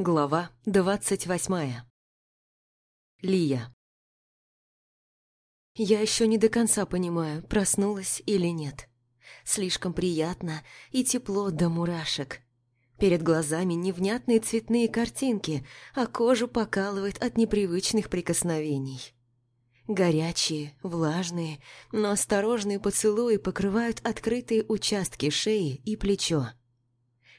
Глава двадцать восьмая. Лия. Я еще не до конца понимаю, проснулась или нет. Слишком приятно и тепло до мурашек. Перед глазами невнятные цветные картинки, а кожу покалывает от непривычных прикосновений. Горячие, влажные, но осторожные поцелуи покрывают открытые участки шеи и плечо.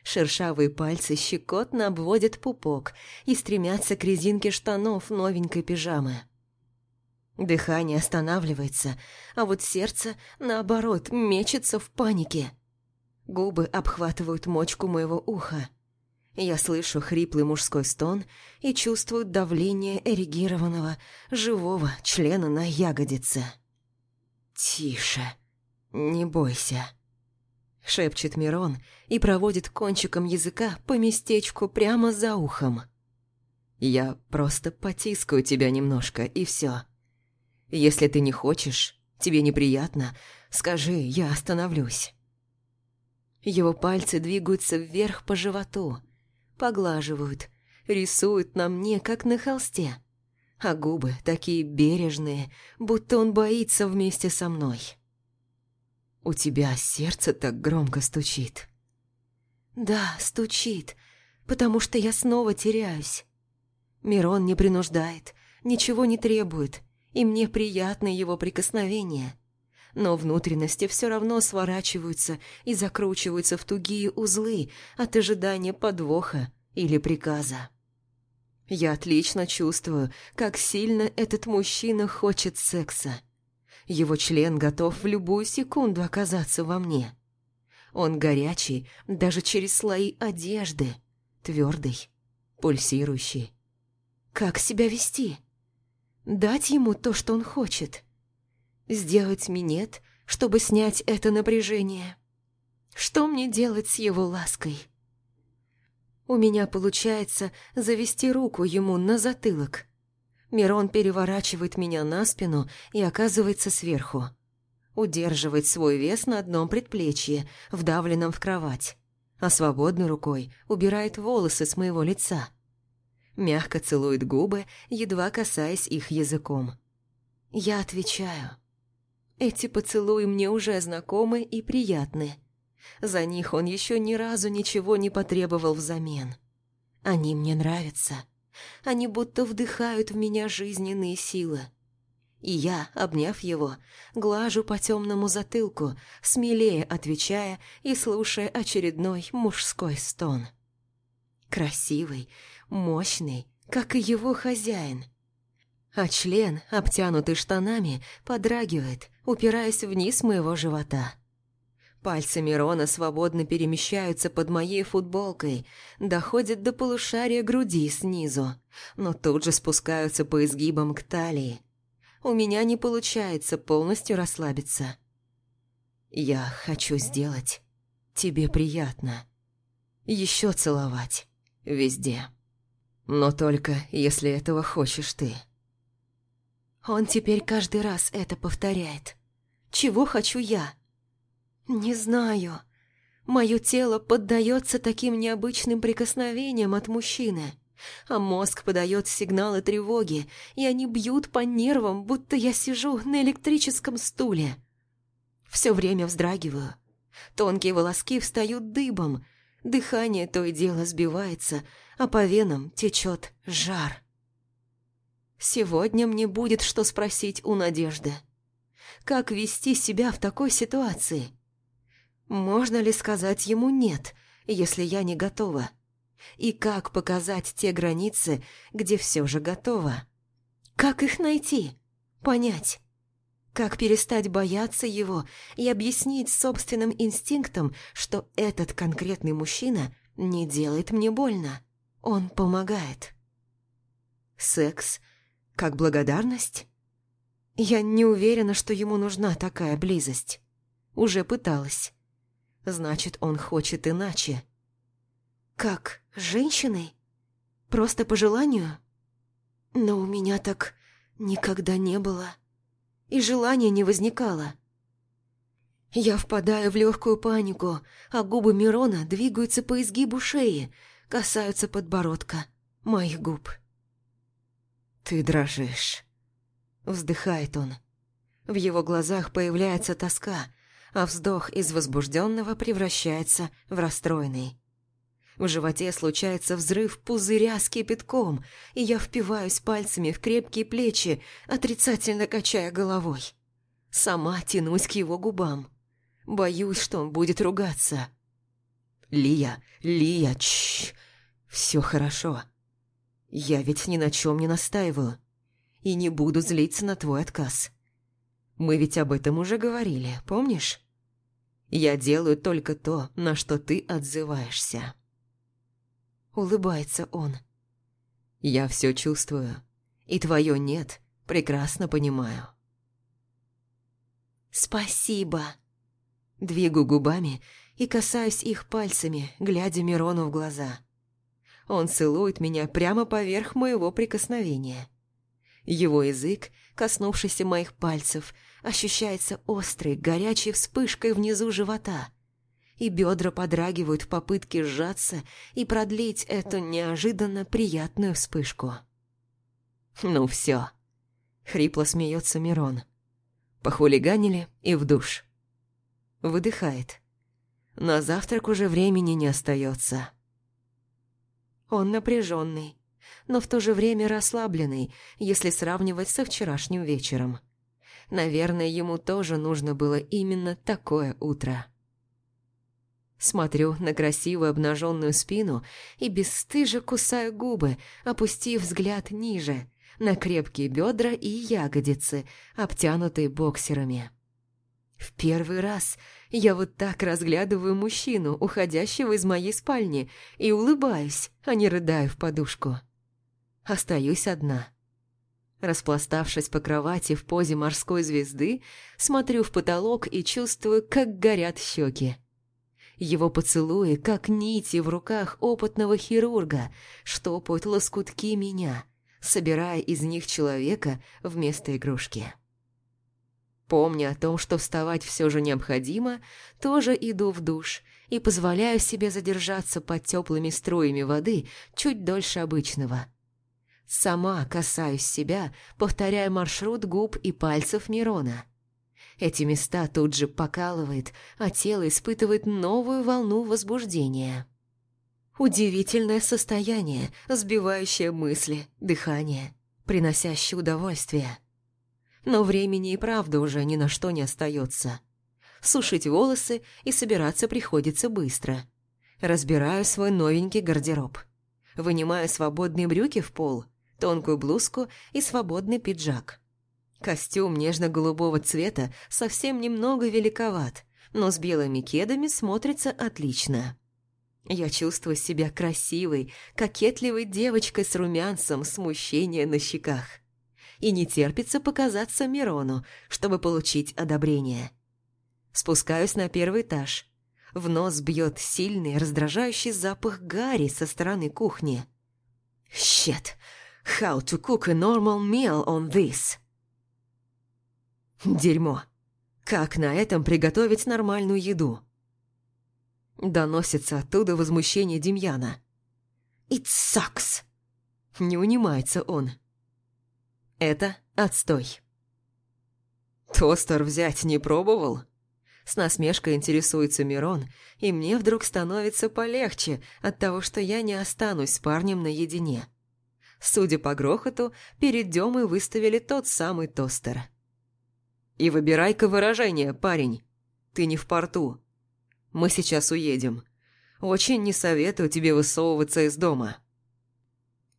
Шершавые пальцы щекотно обводят пупок и стремятся к резинке штанов новенькой пижамы. Дыхание останавливается, а вот сердце, наоборот, мечется в панике. Губы обхватывают мочку моего уха. Я слышу хриплый мужской стон и чувствую давление эрегированного, живого члена на ягодице. «Тише, не бойся» шепчет Мирон и проводит кончиком языка по местечку прямо за ухом. «Я просто потискаю тебя немножко, и все. Если ты не хочешь, тебе неприятно, скажи, я остановлюсь». Его пальцы двигаются вверх по животу, поглаживают, рисуют на мне, как на холсте, а губы такие бережные, будто он боится вместе со мной. У тебя сердце так громко стучит. Да, стучит, потому что я снова теряюсь. Мирон не принуждает, ничего не требует, и мне приятно его прикосновение. Но внутренности все равно сворачиваются и закручиваются в тугие узлы от ожидания подвоха или приказа. Я отлично чувствую, как сильно этот мужчина хочет секса. Его член готов в любую секунду оказаться во мне. Он горячий даже через слои одежды, твердый, пульсирующий. Как себя вести? Дать ему то, что он хочет? Сделать минет, чтобы снять это напряжение? Что мне делать с его лаской? У меня получается завести руку ему на затылок, Мирон переворачивает меня на спину и оказывается сверху. Удерживает свой вес на одном предплечье, вдавленном в кровать, а свободной рукой убирает волосы с моего лица. Мягко целует губы, едва касаясь их языком. Я отвечаю. Эти поцелуи мне уже знакомы и приятны. За них он еще ни разу ничего не потребовал взамен. Они мне нравятся. Они будто вдыхают в меня жизненные силы. И я, обняв его, глажу по темному затылку, смелее отвечая и слушая очередной мужской стон. Красивый, мощный, как и его хозяин. А член, обтянутый штанами, подрагивает, упираясь вниз моего живота. Пальцы Мирона свободно перемещаются под моей футболкой, доходят до полушария груди снизу, но тут же спускаются по изгибам к талии. У меня не получается полностью расслабиться. Я хочу сделать тебе приятно. Еще целовать. Везде. Но только если этого хочешь ты. Он теперь каждый раз это повторяет. Чего хочу я? «Не знаю. Мое тело поддается таким необычным прикосновениям от мужчины, а мозг подает сигналы тревоги, и они бьют по нервам, будто я сижу на электрическом стуле. Все время вздрагиваю. Тонкие волоски встают дыбом, дыхание то и дело сбивается, а по венам течет жар. Сегодня мне будет что спросить у Надежды. Как вести себя в такой ситуации? Можно ли сказать ему «нет», если я не готова? И как показать те границы, где все же готово? Как их найти? Понять? Как перестать бояться его и объяснить собственным инстинктам, что этот конкретный мужчина не делает мне больно? Он помогает. Секс как благодарность? Я не уверена, что ему нужна такая близость. Уже пыталась. Значит, он хочет иначе. Как, женщиной? Просто по желанию? Но у меня так никогда не было. И желания не возникало. Я впадаю в легкую панику, а губы Мирона двигаются по изгибу шеи, касаются подбородка, моих губ. «Ты дрожишь», — вздыхает он. В его глазах появляется тоска, а вздох из возбужденного превращается в расстроенный. В животе случается взрыв пузыря с кипятком, и я впиваюсь пальцами в крепкие плечи, отрицательно качая головой. Сама тянусь к его губам. Боюсь, что он будет ругаться. «Лия, Лия, чш, все хорошо. Я ведь ни на чем не настаиваю и не буду злиться на твой отказ. Мы ведь об этом уже говорили, помнишь? Я делаю только то, на что ты отзываешься». Улыбается он. «Я все чувствую, и твое «нет» прекрасно понимаю». «Спасибо!» Двигаю губами и касаюсь их пальцами, глядя Мирону в глаза. Он целует меня прямо поверх моего прикосновения. Его язык, коснувшийся моих пальцев, ощущается острой, горячей вспышкой внизу живота, и бедра подрагивают в попытке сжаться и продлить эту неожиданно приятную вспышку. «Ну все, хрипло смеется Мирон. Похулиганили и в душ. Выдыхает. На завтрак уже времени не остается. Он напряженный, но в то же время расслабленный, если сравнивать со вчерашним вечером. Наверное, ему тоже нужно было именно такое утро. Смотрю на красивую обнаженную спину и бесстыже кусаю губы, опустив взгляд ниже, на крепкие бедра и ягодицы, обтянутые боксерами. В первый раз я вот так разглядываю мужчину, уходящего из моей спальни, и улыбаюсь, а не рыдаю в подушку. Остаюсь одна. Распластавшись по кровати в позе морской звезды, смотрю в потолок и чувствую, как горят щеки. Его поцелуи, как нити в руках опытного хирурга, штопают лоскутки меня, собирая из них человека вместо игрушки. Помня о том, что вставать все же необходимо, тоже иду в душ и позволяю себе задержаться под теплыми струями воды чуть дольше обычного. Сама касаюсь себя, повторяя маршрут губ и пальцев Мирона. Эти места тут же покалывает, а тело испытывает новую волну возбуждения. Удивительное состояние, сбивающее мысли, дыхание, приносящее удовольствие. Но времени и правда уже ни на что не остается. Сушить волосы и собираться приходится быстро. Разбираю свой новенький гардероб. Вынимаю свободные брюки в пол, тонкую блузку и свободный пиджак. Костюм нежно-голубого цвета совсем немного великоват, но с белыми кедами смотрится отлично. Я чувствую себя красивой, кокетливой девочкой с румянцем смущения на щеках. И не терпится показаться Мирону, чтобы получить одобрение. Спускаюсь на первый этаж. В нос бьет сильный, раздражающий запах гари со стороны кухни. Shit, how to cook a normal meal on this? Дерьмо. Как на этом приготовить нормальную еду? Доносится оттуда возмущение Демьяна. «It sucks!» Не унимается он. Это отстой. «Тостер взять не пробовал?» С насмешкой интересуется Мирон, и мне вдруг становится полегче от того, что я не останусь с парнем наедине. Судя по грохоту, перед Демой выставили тот самый тостер. «И выбирай-ка выражение, парень. Ты не в порту. Мы сейчас уедем. Очень не советую тебе высовываться из дома».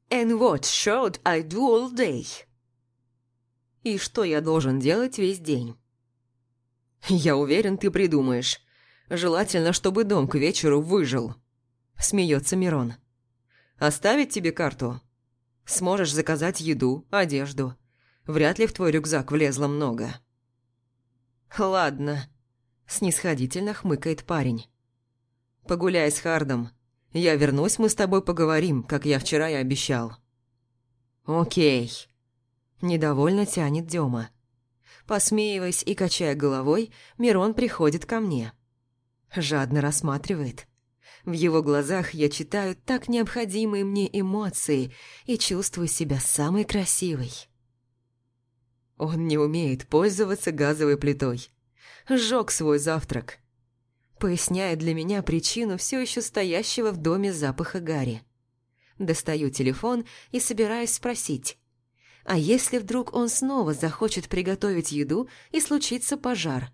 «And what should I do all day?» «И что я должен делать весь день?» «Я уверен, ты придумаешь. Желательно, чтобы дом к вечеру выжил», – смеется Мирон. «Оставить тебе карту? Сможешь заказать еду, одежду. Вряд ли в твой рюкзак влезло много». «Ладно», снисходительно хмыкает парень. «Погуляй с Хардом. Я вернусь, мы с тобой поговорим, как я вчера и обещал». «Окей». Недовольно тянет Дема. Посмеиваясь и качая головой, Мирон приходит ко мне. Жадно рассматривает. В его глазах я читаю так необходимые мне эмоции и чувствую себя самой красивой. Он не умеет пользоваться газовой плитой. Сжег свой завтрак. Поясняет для меня причину все еще стоящего в доме запаха гари. Достаю телефон и собираюсь спросить. А если вдруг он снова захочет приготовить еду и случится пожар?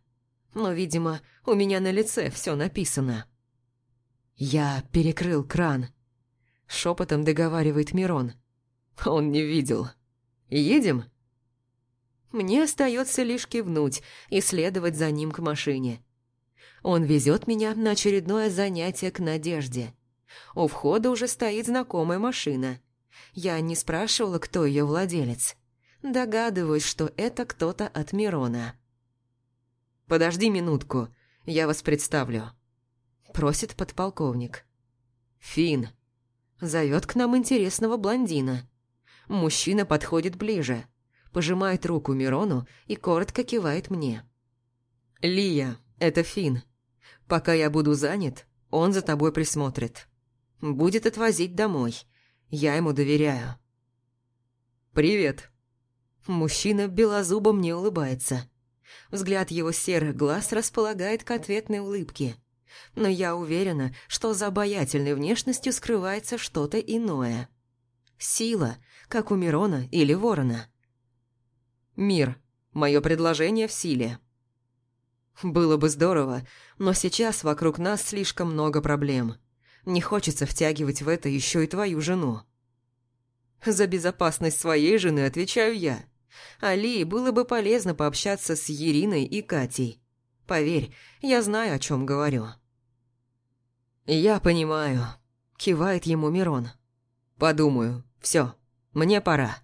Но, видимо, у меня на лице все написано. «Я перекрыл кран», — шепотом договаривает Мирон. Он не видел. «Едем?» Мне остается лишь кивнуть и следовать за ним к машине. Он везет меня на очередное занятие к Надежде. У входа уже стоит знакомая машина. Я не спрашивала, кто ее владелец. Догадываюсь, что это кто-то от Мирона. «Подожди минутку, я вас представлю», просит подполковник. Фин зовет к нам интересного блондина. Мужчина подходит ближе, пожимает руку Мирону и коротко кивает мне. «Лия, это Фин. Пока я буду занят, он за тобой присмотрит. Будет отвозить домой. Я ему доверяю». «Привет». Мужчина белозубо мне улыбается. Взгляд его серых глаз располагает к ответной улыбке но я уверена, что за обаятельной внешностью скрывается что-то иное. Сила, как у Мирона или Ворона. Мир. Мое предложение в силе. Было бы здорово, но сейчас вокруг нас слишком много проблем. Не хочется втягивать в это еще и твою жену. За безопасность своей жены отвечаю я. Али было бы полезно пообщаться с Ериной и Катей. Поверь, я знаю, о чем говорю. «Я понимаю», – кивает ему Мирон. «Подумаю. Все, мне пора».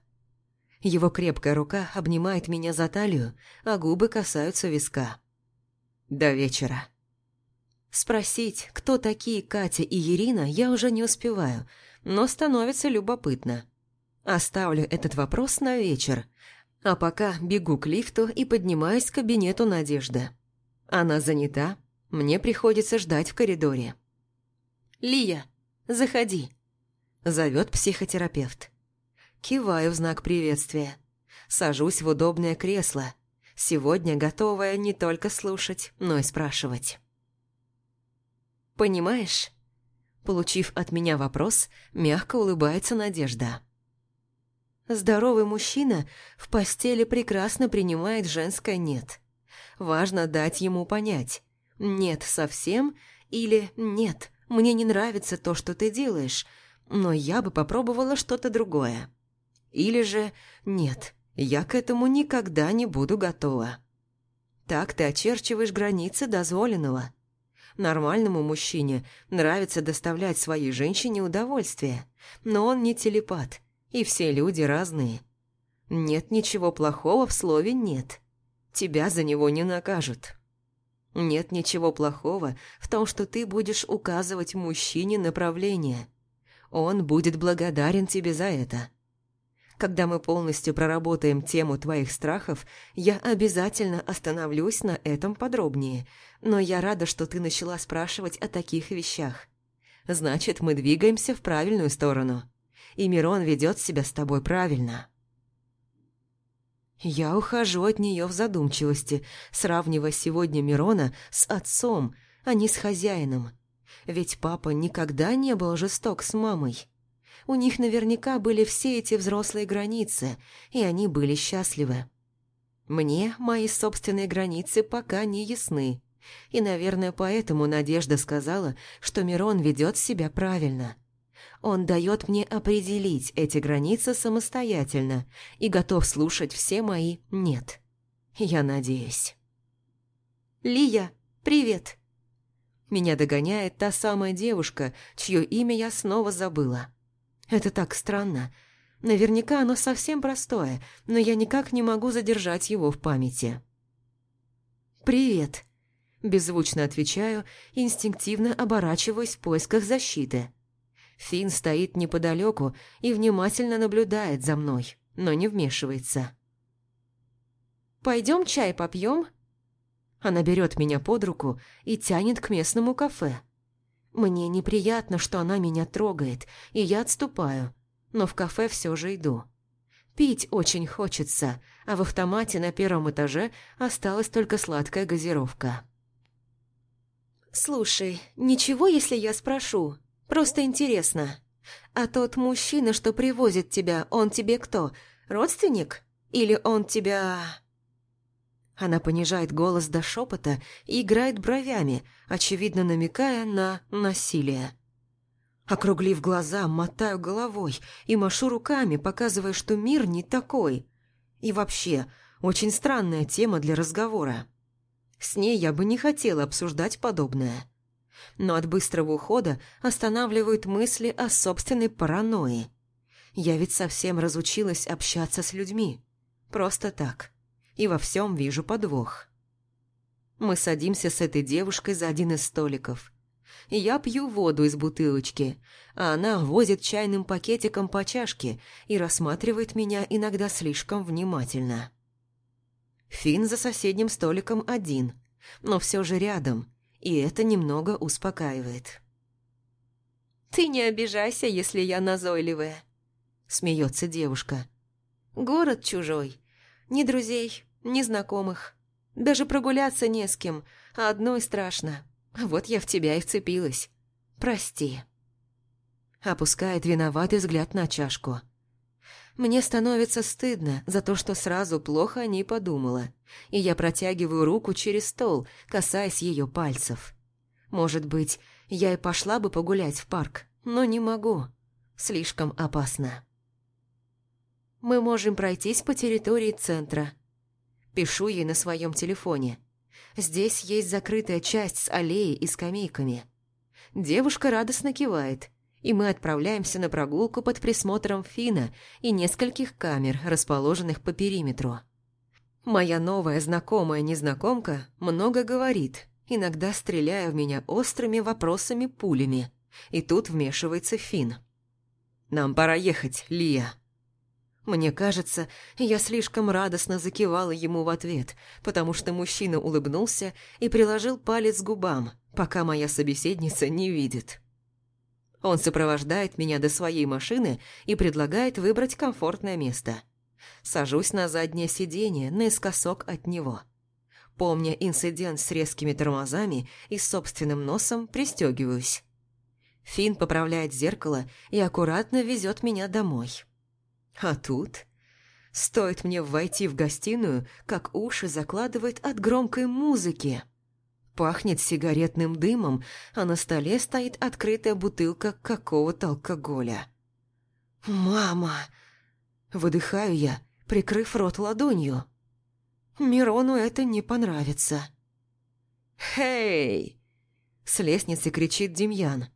Его крепкая рука обнимает меня за талию, а губы касаются виска. До вечера. Спросить, кто такие Катя и Ирина, я уже не успеваю, но становится любопытно. Оставлю этот вопрос на вечер, а пока бегу к лифту и поднимаюсь к кабинету Надежды. Она занята, мне приходится ждать в коридоре. «Лия, заходи», – зовет психотерапевт. Киваю в знак приветствия. Сажусь в удобное кресло, сегодня готовая не только слушать, но и спрашивать. «Понимаешь?» Получив от меня вопрос, мягко улыбается Надежда. Здоровый мужчина в постели прекрасно принимает женское «нет». Важно дать ему понять «нет совсем» или «нет, мне не нравится то, что ты делаешь, но я бы попробовала что-то другое. Или же нет, я к этому никогда не буду готова. Так ты очерчиваешь границы дозволенного. Нормальному мужчине нравится доставлять своей женщине удовольствие, но он не телепат, и все люди разные. Нет ничего плохого в слове «нет». Тебя за него не накажут. Нет ничего плохого в том, что ты будешь указывать мужчине направление. Он будет благодарен тебе за это. Когда мы полностью проработаем тему твоих страхов, я обязательно остановлюсь на этом подробнее, но я рада, что ты начала спрашивать о таких вещах. Значит, мы двигаемся в правильную сторону. И Мирон ведет себя с тобой правильно. Я ухожу от нее в задумчивости, сравнивая сегодня Мирона с отцом, а не с хозяином. Ведь папа никогда не был жесток с мамой. У них наверняка были все эти взрослые границы, и они были счастливы. Мне мои собственные границы пока не ясны. И, наверное, поэтому Надежда сказала, что Мирон ведет себя правильно. Он дает мне определить эти границы самостоятельно и готов слушать все мои «нет». Я надеюсь. «Лия, привет!» Меня догоняет та самая девушка, чье имя я снова забыла. Это так странно. Наверняка оно совсем простое, но я никак не могу задержать его в памяти. «Привет!» Беззвучно отвечаю, инстинктивно оборачиваюсь в поисках защиты. Фин стоит неподалеку и внимательно наблюдает за мной, но не вмешивается. «Пойдем чай попьем?» Она берет меня под руку и тянет к местному кафе. Мне неприятно, что она меня трогает, и я отступаю, но в кафе все же иду. Пить очень хочется, а в автомате на первом этаже осталась только сладкая газировка. «Слушай, ничего, если я спрошу? Просто интересно. А тот мужчина, что привозит тебя, он тебе кто? Родственник? Или он тебя...» Она понижает голос до шепота и играет бровями, очевидно намекая на насилие. Округлив глаза, мотаю головой и машу руками, показывая, что мир не такой. И вообще, очень странная тема для разговора. С ней я бы не хотела обсуждать подобное. Но от быстрого ухода останавливают мысли о собственной паранойи. Я ведь совсем разучилась общаться с людьми. Просто так. И во всем вижу подвох. Мы садимся с этой девушкой за один из столиков. Я пью воду из бутылочки, а она возит чайным пакетиком по чашке и рассматривает меня иногда слишком внимательно. Фин за соседним столиком один, но все же рядом, и это немного успокаивает. «Ты не обижайся, если я назойливая», — смеется девушка. «Город чужой, ни друзей, ни знакомых. Даже прогуляться не с кем, а одной страшно. Вот я в тебя и вцепилась. Прости». Опускает виноватый взгляд на чашку. Мне становится стыдно за то, что сразу плохо о ней подумала, и я протягиваю руку через стол, касаясь ее пальцев. Может быть, я и пошла бы погулять в парк, но не могу. Слишком опасно. Мы можем пройтись по территории центра. Пишу ей на своем телефоне. Здесь есть закрытая часть с аллеей и скамейками. Девушка радостно кивает, и мы отправляемся на прогулку под присмотром Фина и нескольких камер, расположенных по периметру. Моя новая знакомая незнакомка много говорит, иногда стреляя в меня острыми вопросами-пулями. И тут вмешивается Фин. «Нам пора ехать, Лия». Мне кажется, я слишком радостно закивала ему в ответ, потому что мужчина улыбнулся и приложил палец к губам, пока моя собеседница не видит. Он сопровождает меня до своей машины и предлагает выбрать комфортное место. Сажусь на заднее сиденье, наискосок от него. Помня инцидент с резкими тормозами и собственным носом, пристегиваюсь. Финн поправляет зеркало и аккуратно везет меня домой. А тут... Стоит мне войти в гостиную, как уши закладывает от громкой музыки. Пахнет сигаретным дымом, а на столе стоит открытая бутылка какого-то алкоголя. «Мама!» Выдыхаю я, прикрыв рот ладонью. Мирону это не понравится. «Хей!» С лестницы кричит Демьян.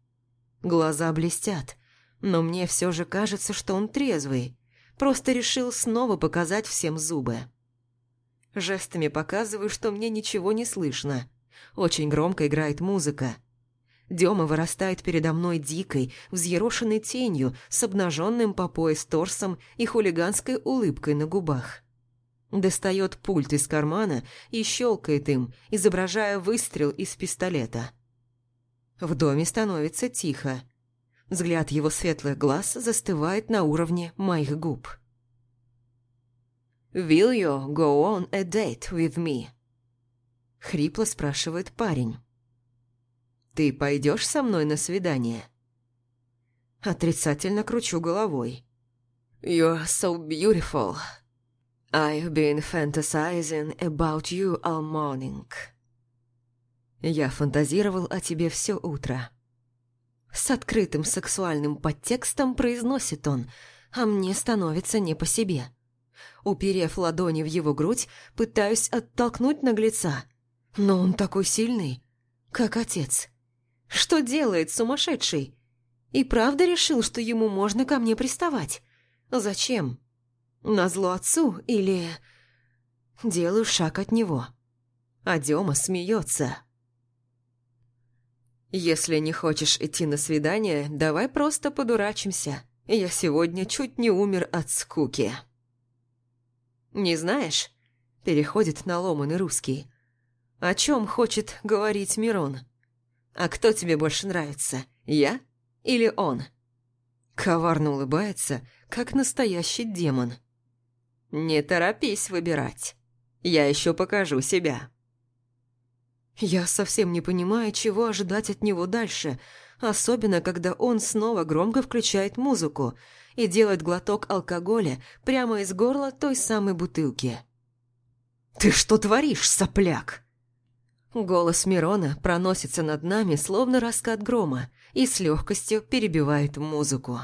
Глаза блестят, но мне все же кажется, что он трезвый. Просто решил снова показать всем зубы. Жестами показываю, что мне ничего не слышно. Очень громко играет музыка. Дема вырастает передо мной дикой, взъерошенной тенью, с обнаженным по пояс торсом и хулиганской улыбкой на губах. Достает пульт из кармана и щелкает им, изображая выстрел из пистолета. В доме становится тихо. Взгляд его светлых глаз застывает на уровне моих губ. «Will you go on a date with me?» Хрипло спрашивает парень. «Ты пойдешь со мной на свидание?» Отрицательно кручу головой. «You're so beautiful. I've been fantasizing about you all morning». Я фантазировал о тебе все утро. С открытым сексуальным подтекстом произносит он, а мне становится не по себе. Уперев ладони в его грудь, пытаюсь оттолкнуть наглеца – но он такой сильный, как отец. Что делает сумасшедший? И правда решил, что ему можно ко мне приставать? Зачем? Назло отцу или... Делаю шаг от него. А Дема смеется. «Если не хочешь идти на свидание, давай просто подурачимся. Я сегодня чуть не умер от скуки». «Не знаешь?» Переходит на ломаный русский. О чем хочет говорить Мирон? А кто тебе больше нравится, я или он?» Коварно улыбается, как настоящий демон. «Не торопись выбирать. Я еще покажу себя». Я совсем не понимаю, чего ожидать от него дальше, особенно когда он снова громко включает музыку и делает глоток алкоголя прямо из горла той самой бутылки. «Ты что творишь, сопляк?» Голос Мирона проносится над нами, словно раскат грома, и с легкостью перебивает музыку.